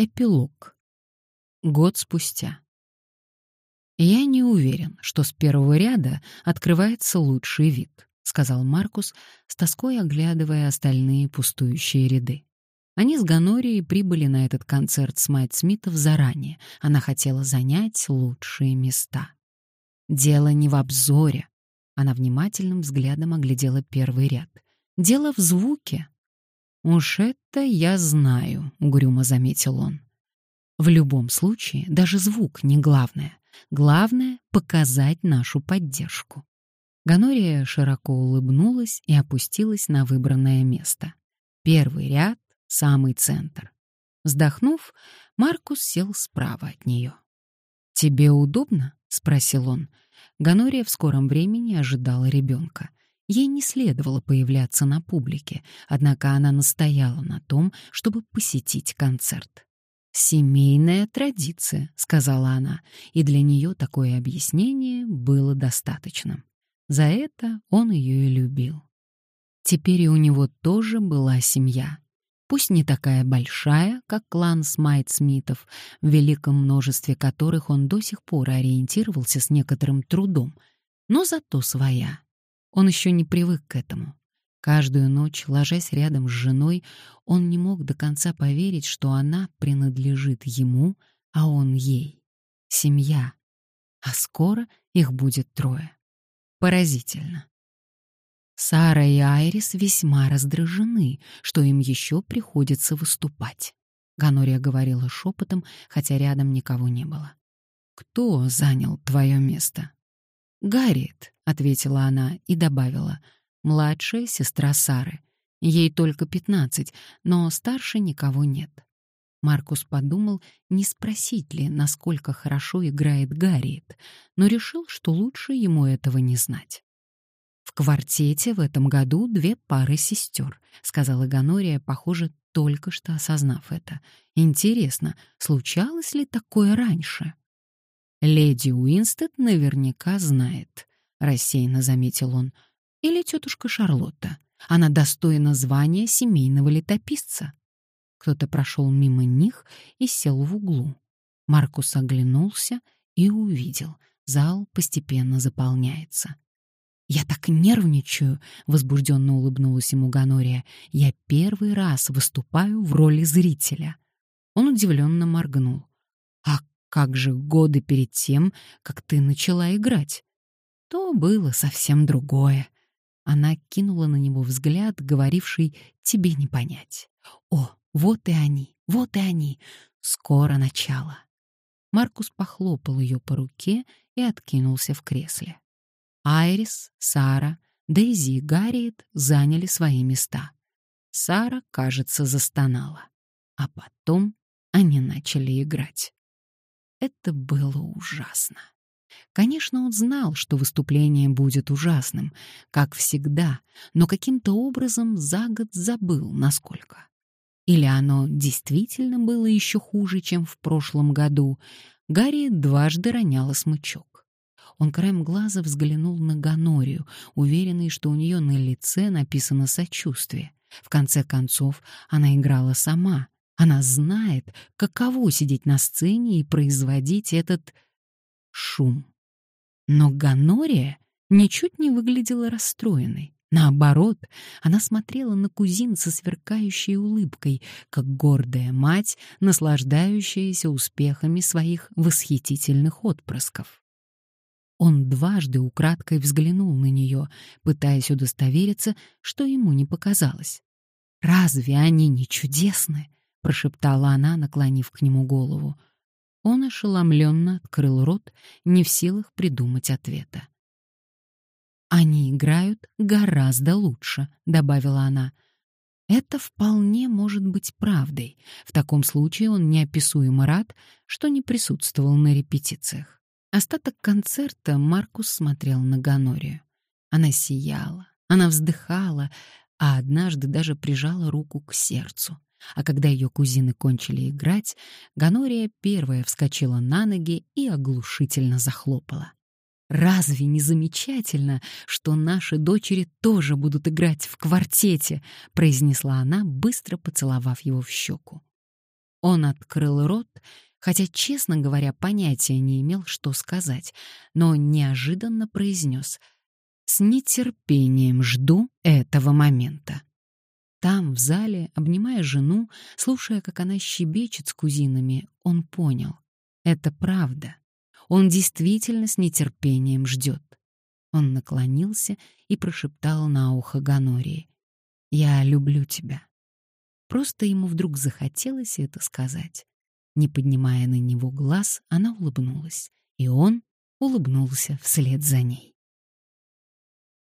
Эпилог. Год спустя. «Я не уверен, что с первого ряда открывается лучший вид», — сказал Маркус, с тоской оглядывая остальные пустующие ряды. Они с Ганорией прибыли на этот концерт с Майт Смитов заранее. Она хотела занять лучшие места. «Дело не в обзоре». Она внимательным взглядом оглядела первый ряд. «Дело в звуке. «Уж это я знаю», — угрюмо заметил он. «В любом случае, даже звук не главное. Главное — показать нашу поддержку». Ганория широко улыбнулась и опустилась на выбранное место. Первый ряд — самый центр. Вздохнув, Маркус сел справа от нее. «Тебе удобно?» — спросил он. Ганория в скором времени ожидала ребенка. Ей не следовало появляться на публике, однако она настояла на том, чтобы посетить концерт. «Семейная традиция», — сказала она, и для нее такое объяснение было достаточным. За это он ее и любил. Теперь и у него тоже была семья. Пусть не такая большая, как клан Смайт-Смитов, в великом множестве которых он до сих пор ориентировался с некоторым трудом, но зато своя. Он еще не привык к этому. Каждую ночь, ложась рядом с женой, он не мог до конца поверить, что она принадлежит ему, а он ей. Семья. А скоро их будет трое. Поразительно. Сара и Айрис весьма раздражены, что им еще приходится выступать. Ганория говорила шепотом, хотя рядом никого не было. «Кто занял твое место?» «Гарриет», — ответила она и добавила, «младшая сестра Сары. Ей только пятнадцать, но старше никого нет». Маркус подумал, не спросить ли, насколько хорошо играет Гарриет, но решил, что лучше ему этого не знать. «В квартете в этом году две пары сестер», — сказала Ганория, похоже, только что осознав это. «Интересно, случалось ли такое раньше?» «Леди Уинстед наверняка знает», — рассеянно заметил он. «Или тетушка Шарлотта. Она достойна звания семейного летописца». Кто-то прошел мимо них и сел в углу. Маркус оглянулся и увидел. Зал постепенно заполняется. «Я так нервничаю», — возбужденно улыбнулась ему Ганория. «Я первый раз выступаю в роли зрителя». Он удивленно моргнул. «А как же годы перед тем, как ты начала играть? То было совсем другое. Она кинула на него взгляд, говоривший «тебе не понять». «О, вот и они, вот и они. Скоро начало». Маркус похлопал ее по руке и откинулся в кресле. Айрис, Сара, Дейзи и Гарриет заняли свои места. Сара, кажется, застонала. А потом они начали играть. Это было ужасно. Конечно, он знал, что выступление будет ужасным, как всегда, но каким-то образом за год забыл, насколько. Или оно действительно было еще хуже, чем в прошлом году. Гарри дважды роняла смычок. Он краем глаза взглянул на Ганорию, уверенный, что у нее на лице написано сочувствие. В конце концов, она играла сама, она знает, каково сидеть на сцене и производить этот шум. Но Ганория ничуть не выглядела расстроенной. Наоборот, она смотрела на кузин со сверкающей улыбкой, как гордая мать, наслаждающаяся успехами своих восхитительных отпрысков. Он дважды украдкой взглянул на нее, пытаясь удостовериться, что ему не показалось. «Разве они не чудесны?» — прошептала она, наклонив к нему голову. Он ошеломленно открыл рот, не в силах придумать ответа. «Они играют гораздо лучше», — добавила она. Это вполне может быть правдой. В таком случае он неописуемо рад, что не присутствовал на репетициях. Остаток концерта Маркус смотрел на Ганорию. Она сияла, она вздыхала, а однажды даже прижала руку к сердцу. А когда ее кузины кончили играть, Ганория первая вскочила на ноги и оглушительно захлопала. «Разве не замечательно, что наши дочери тоже будут играть в квартете?» — произнесла она, быстро поцеловав его в щеку. Он открыл рот, хотя, честно говоря, понятия не имел, что сказать, но неожиданно произнес «С нетерпением жду этого момента». Там, в зале, обнимая жену, слушая, как она щебечет с кузинами, он понял — это правда. Он действительно с нетерпением ждет. Он наклонился и прошептал на ухо Ганории. «Я люблю тебя». Просто ему вдруг захотелось это сказать. Не поднимая на него глаз, она улыбнулась, и он улыбнулся вслед за ней.